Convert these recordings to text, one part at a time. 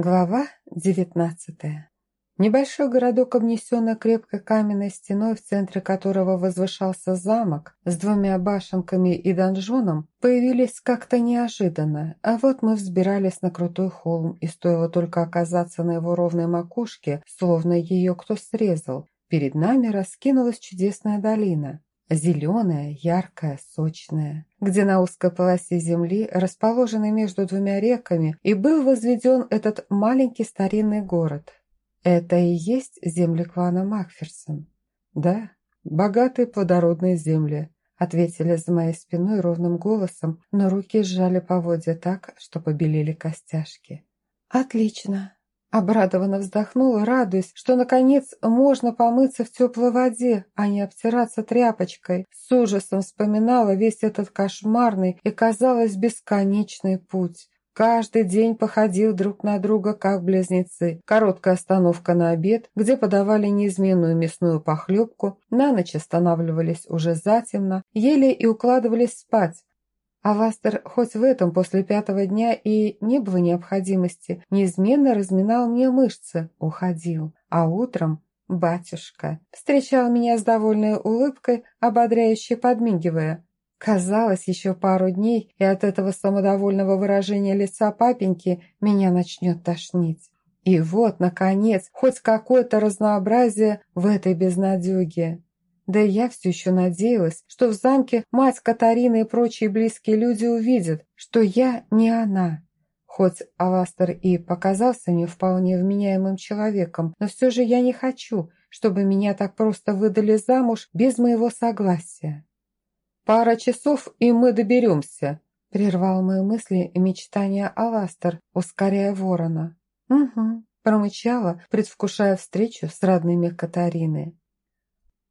Глава девятнадцатая. Небольшой городок, обнесенный крепкой каменной стеной, в центре которого возвышался замок с двумя башенками и донжоном, появились как-то неожиданно, а вот мы взбирались на крутой холм, и стоило только оказаться на его ровной макушке, словно ее кто срезал, перед нами раскинулась чудесная долина. Зеленая, яркая, сочная, где на узкой полосе земли, расположенной между двумя реками, и был возведен этот маленький старинный город. Это и есть земли клана Макферсон. Да, богатые плодородные земли, ответили за моей спиной ровным голосом, но руки сжали поводья так, что побелели костяшки. «Отлично!» Обрадованно вздохнула, радуясь, что, наконец, можно помыться в теплой воде, а не обтираться тряпочкой. С ужасом вспоминала весь этот кошмарный и, казалось, бесконечный путь. Каждый день походил друг на друга, как близнецы. Короткая остановка на обед, где подавали неизменную мясную похлебку, на ночь останавливались уже затемно, ели и укладывались спать, а Ластер хоть в этом после пятого дня и не было необходимости, неизменно разминал мне мышцы, уходил. А утром батюшка встречал меня с довольной улыбкой, ободряюще подмигивая. Казалось, еще пару дней, и от этого самодовольного выражения лица папеньки меня начнет тошнить. И вот, наконец, хоть какое-то разнообразие в этой безнадеге. Да и я все еще надеялась, что в замке мать Катарина и прочие близкие люди увидят, что я не она. Хоть Аластер и показался мне вполне вменяемым человеком, но все же я не хочу, чтобы меня так просто выдали замуж без моего согласия. «Пара часов, и мы доберемся», — прервал мои мысли и мечтания Аластер, ускоряя ворона. «Угу», — промычала, предвкушая встречу с родными Катарины.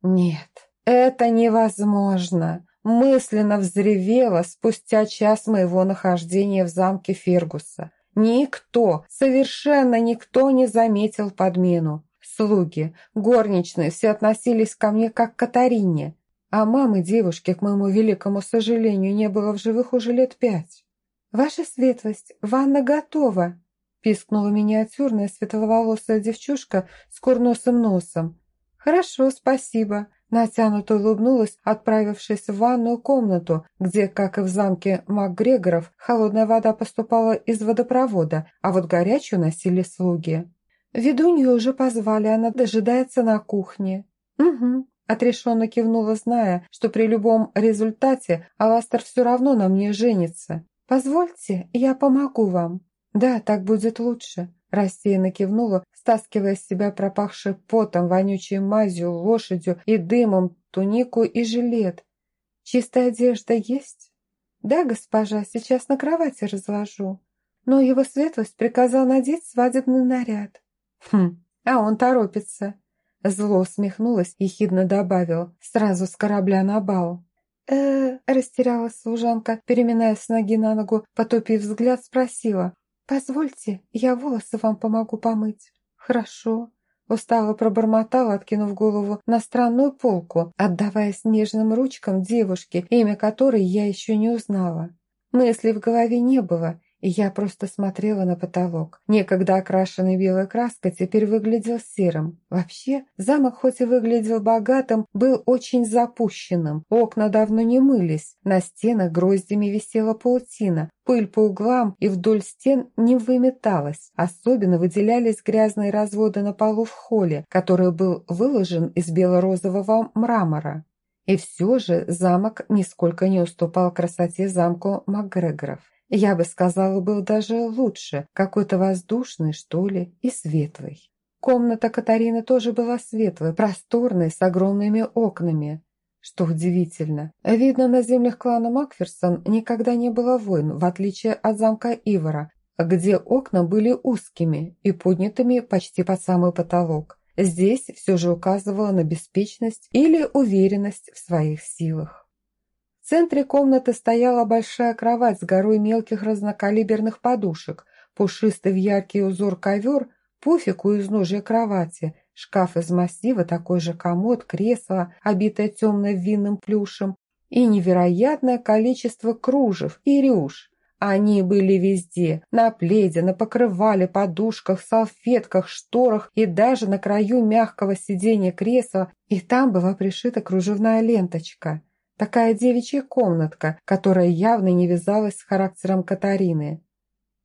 «Нет, это невозможно!» Мысленно взревела спустя час моего нахождения в замке Фергуса. Никто, совершенно никто не заметил подмену. Слуги, горничные все относились ко мне как к Катарине, а мамы девушки, к моему великому сожалению, не было в живых уже лет пять. «Ваша светлость, ванна готова!» пискнула миниатюрная светловолосая девчушка с курносым носом. «Хорошо, спасибо», – натянуто улыбнулась, отправившись в ванную комнату, где, как и в замке МакГрегоров, холодная вода поступала из водопровода, а вот горячую носили слуги. Ведунью уже позвали, она дожидается на кухне. «Угу», – отрешенно кивнула, зная, что при любом результате Аластер все равно на мне женится. «Позвольте, я помогу вам». «Да, так будет лучше», – рассеянно кивнула, стаскивая с себя пропахший потом, вонючей мазью, лошадью и дымом тунику и жилет. «Чистая одежда есть?» «Да, госпожа, сейчас на кровати разложу. Но его светлость приказал надеть свадебный наряд». «Хм, а он торопится». Зло усмехнулась и хидно добавил, сразу с корабля на бал. э растерялась служанка, переминаясь с ноги на ногу, потупив взгляд, спросила. «Позвольте, я волосы вам помогу помыть». «Хорошо», – устало пробормотала, откинув голову на странную полку, отдаваясь нежным ручкам девушки, имя которой я еще не узнала. Мыслей в голове не было, я просто смотрела на потолок. Некогда окрашенный белой краской теперь выглядел серым. Вообще, замок хоть и выглядел богатым, был очень запущенным. Окна давно не мылись, на стенах гроздями висела паутина, пыль по углам и вдоль стен не выметалась. Особенно выделялись грязные разводы на полу в холле, который был выложен из бело-розового мрамора. И все же замок нисколько не уступал красоте замку Макгрегоров. Я бы сказала, был даже лучше, какой-то воздушный, что ли, и светлый. Комната Катарины тоже была светлой, просторной, с огромными окнами. Что удивительно, видно, на землях клана Макферсон никогда не было войн, в отличие от замка Ивара, где окна были узкими и поднятыми почти под самый потолок. Здесь все же указывало на беспечность или уверенность в своих силах. В центре комнаты стояла большая кровать с горой мелких разнокалиберных подушек, пушистый в яркий узор ковер, пуфик у изножья кровати, шкаф из массива, такой же комод, кресло, обитое темно-винным плюшем, и невероятное количество кружев и рюш, Они были везде. На пледе, на покрывале, подушках, салфетках, шторах и даже на краю мягкого сиденья кресла. И там была пришита кружевная ленточка. Такая девичья комнатка, которая явно не вязалась с характером Катарины.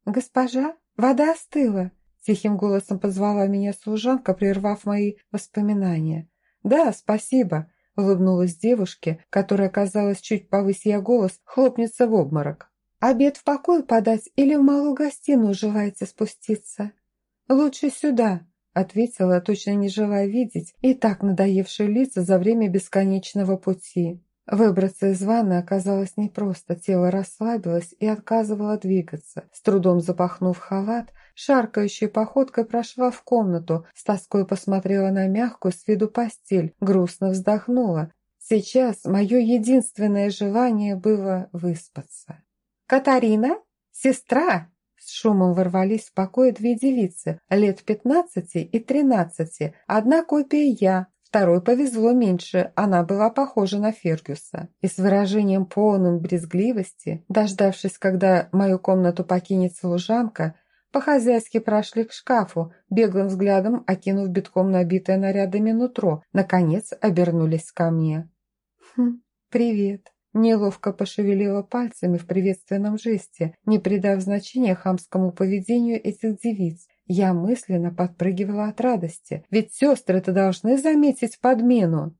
«Госпожа, вода остыла!» Тихим голосом позвала меня служанка, прервав мои воспоминания. «Да, спасибо», — улыбнулась девушке, которая, казалось, чуть повысия голос, хлопнется в обморок. «Обед в покой подать или в малую гостиную желаете спуститься?» «Лучше сюда», — ответила, точно не желая видеть и так надоевшие лица за время бесконечного пути. Выбраться из ванны оказалось непросто, тело расслабилось и отказывало двигаться. С трудом запахнув халат, шаркающей походкой прошла в комнату, с тоской посмотрела на мягкую с виду постель, грустно вздохнула. Сейчас мое единственное желание было выспаться. «Катарина? Сестра?» С шумом ворвались в покой две девицы, лет пятнадцати и тринадцати. Одна копия я, Второй повезло меньше, она была похожа на Фергюса. И с выражением полным брезгливости, дождавшись, когда мою комнату покинет служанка, по-хозяйски прошли к шкафу, беглым взглядом окинув битком набитое нарядами нутро, наконец обернулись ко мне. «Хм, привет», Неловко пошевелила пальцами в приветственном жесте, не придав значения хамскому поведению этих девиц, я мысленно подпрыгивала от радости, ведь сестры-то должны заметить подмену.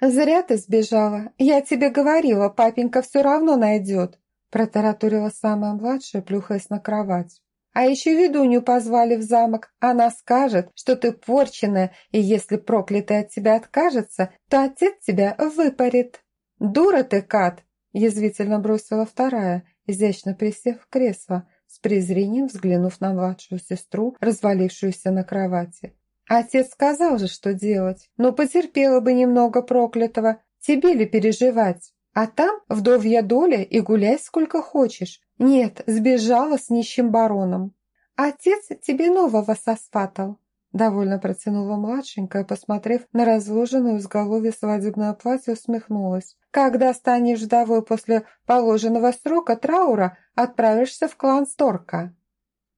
«Зря ты сбежала. Я тебе говорила, папенька все равно найдет», протараторила самая младшая, плюхаясь на кровать. «А еще ведунью позвали в замок. Она скажет, что ты порченная, и если проклятый от тебя откажется, то отец тебя выпарит». «Дура ты, Кат!» язвительно бросила вторая, изящно присев в кресло, с презрением взглянув на младшую сестру, развалившуюся на кровати. «Отец сказал же, что делать, но потерпела бы немного проклятого. Тебе ли переживать? А там вдовья доля и гуляй сколько хочешь. Нет, сбежала с нищим бароном. Отец тебе нового сосватал. Довольно протянула младшенькая, посмотрев на разложенное в изголовье свадебное платье, усмехнулась. «Когда станешь вдовой после положенного срока траура, отправишься в клан Сторка».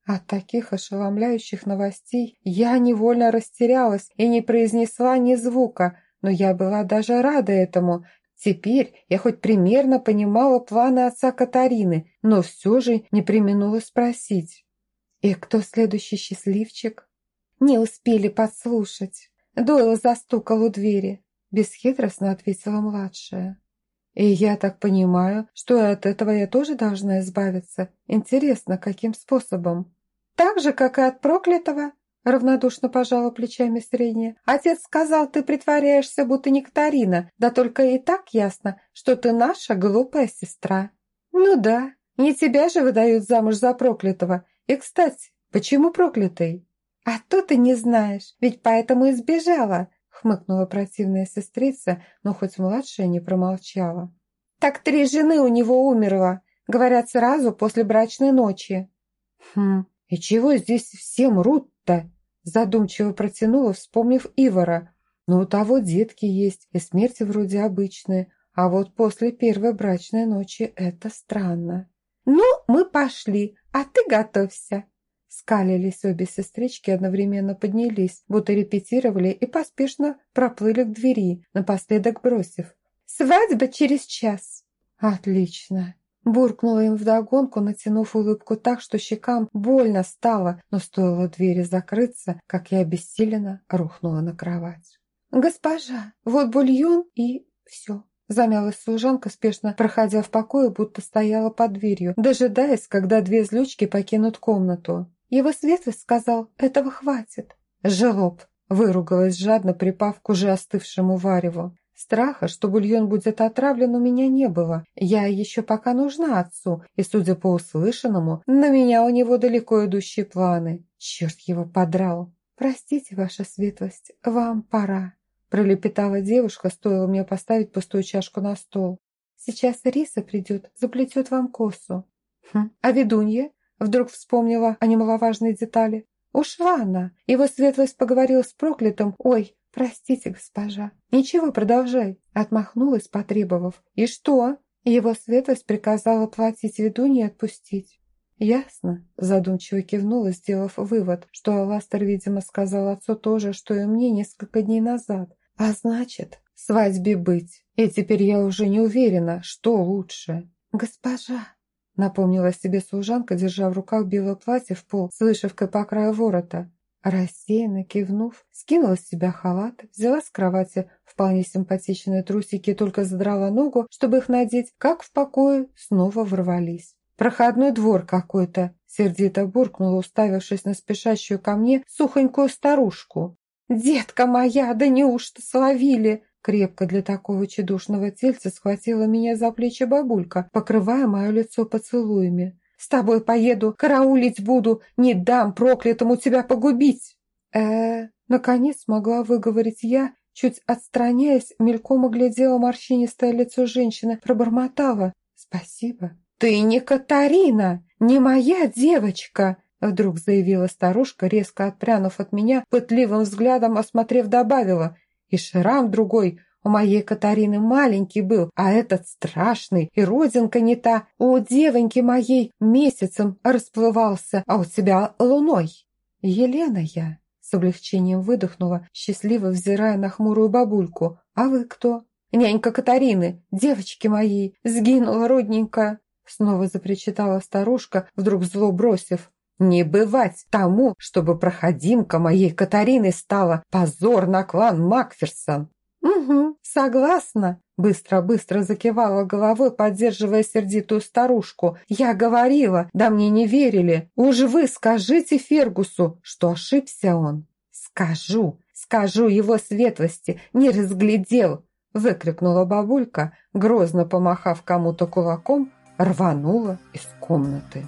От таких ошеломляющих новостей я невольно растерялась и не произнесла ни звука, но я была даже рада этому. Теперь я хоть примерно понимала планы отца Катарины, но все же не применула спросить. «И кто следующий счастливчик?» Не успели подслушать. Дойл застукал у двери. Бесхитростно ответила младшая. И я так понимаю, что от этого я тоже должна избавиться. Интересно, каким способом? Так же, как и от проклятого, равнодушно пожала плечами средняя. Отец сказал, ты притворяешься, будто нектарина, да только и так ясно, что ты наша глупая сестра. Ну да, не тебя же выдают замуж за проклятого. И, кстати, почему проклятый? «А то ты не знаешь, ведь поэтому и сбежала», хмыкнула противная сестрица, но хоть младшая не промолчала. «Так три жены у него умерло, говорят, сразу после брачной ночи». «Хм, и чего здесь все мрут-то?» задумчиво протянула, вспомнив Ивара. «Ну, у того детки есть, и смерти вроде обычные, а вот после первой брачной ночи это странно». «Ну, мы пошли, а ты готовься», Скалились обе сестрички, одновременно поднялись, будто репетировали и поспешно проплыли к двери, напоследок бросив. «Свадьба через час!» «Отлично!» Буркнула им вдогонку, натянув улыбку так, что щекам больно стало, но стоило двери закрыться, как я обессиленно рухнула на кровать. «Госпожа, вот бульон и все!» Замялась служанка, спешно проходя в покое, будто стояла под дверью, дожидаясь, когда две злючки покинут комнату. Его светлость сказал, этого хватит. Желоб, выругалась жадно, припав к уже остывшему вареву. Страха, что бульон будет отравлен, у меня не было. Я еще пока нужна отцу, и, судя по услышанному, на меня у него далеко идущие планы. Черт его подрал. «Простите, ваша светлость, вам пора», – пролепетала девушка, стоило мне поставить пустую чашку на стол. «Сейчас Риса придет, заплетет вам косу». «Хм, а ведунья?» Вдруг вспомнила о немаловажной детали. Ушла она. Его светлость поговорил с проклятым. «Ой, простите, госпожа». «Ничего, продолжай», — отмахнулась, потребовав. «И что?» Его светлость приказала платить ведунье и отпустить. «Ясно», – задумчиво кивнула, сделав вывод, что Аластер, видимо, сказал отцу то же, что и мне несколько дней назад. «А значит, свадьбе быть. И теперь я уже не уверена, что лучше». «Госпожа», – напомнила себе служанка, держа в руках белое платье в пол с вышивкой по краю ворота. Рассеянно кивнув, скинула с себя халат, взяла с кровати вполне симпатичные трусики и только задрала ногу, чтобы их надеть, как в покое снова ворвались. «Проходной двор какой-то», — сердито буркнула, уставившись на спешащую ко мне сухонькую старушку. «Детка моя, да неужто словили?» Крепко для такого чедушного тельца схватила меня за плечи бабулька, покрывая мое лицо поцелуями. «С тобой поеду, караулить буду, не дам проклятому тебя погубить!» э Наконец смогла выговорить я, чуть отстраняясь, мельком оглядела морщинистое лицо женщины, пробормотала. «Спасибо». «Ты не Катарина, не моя девочка!» Вдруг заявила старушка, резко отпрянув от меня, пытливым взглядом осмотрев, добавила. И шрам другой у моей Катарины маленький был, а этот страшный, и родинка не та. У девоньки моей месяцем расплывался, а у тебя луной. Елена я, с облегчением выдохнула, счастливо взирая на хмурую бабульку. А вы кто? Нянька Катарины, девочки мои, сгинула родненькая. Снова запричитала старушка, вдруг зло бросив. «Не бывать тому, чтобы проходимка моей Катарины стала позор на клан Макферсон!» «Угу, согласна», – быстро-быстро закивала головой, поддерживая сердитую старушку. «Я говорила, да мне не верили. Уж вы скажите Фергусу, что ошибся он». «Скажу, скажу его светлости, не разглядел», – выкрикнула бабулька, грозно помахав кому-то кулаком, рванула из комнаты.